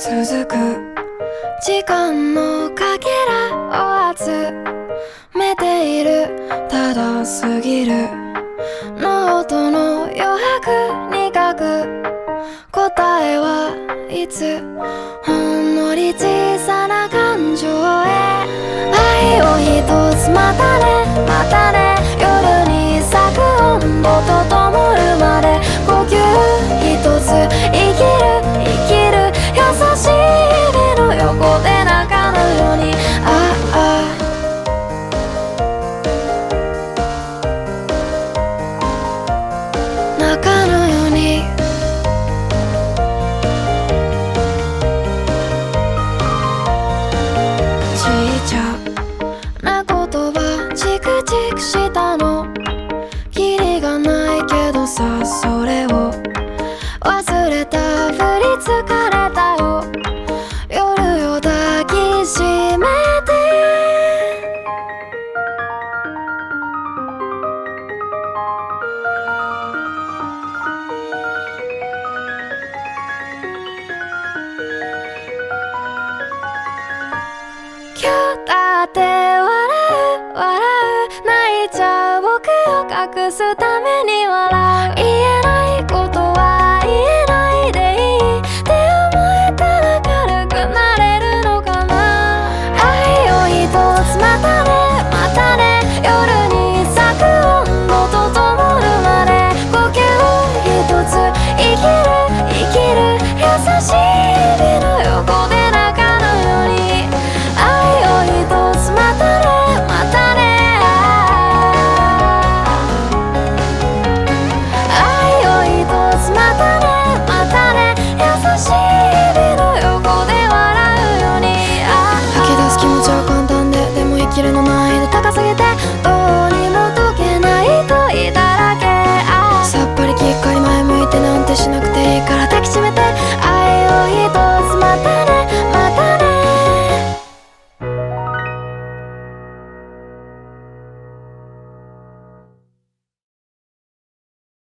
続く時間のかけらを集めているただすぎる。ノートの余白に書く。答えはいつ？ほんのり小さな感情へ。愛をそれを。忘れたふり疲れたよ夜を抱きしめて。今日だって笑う笑う。泣いちゃう僕を隠すため。私てしなく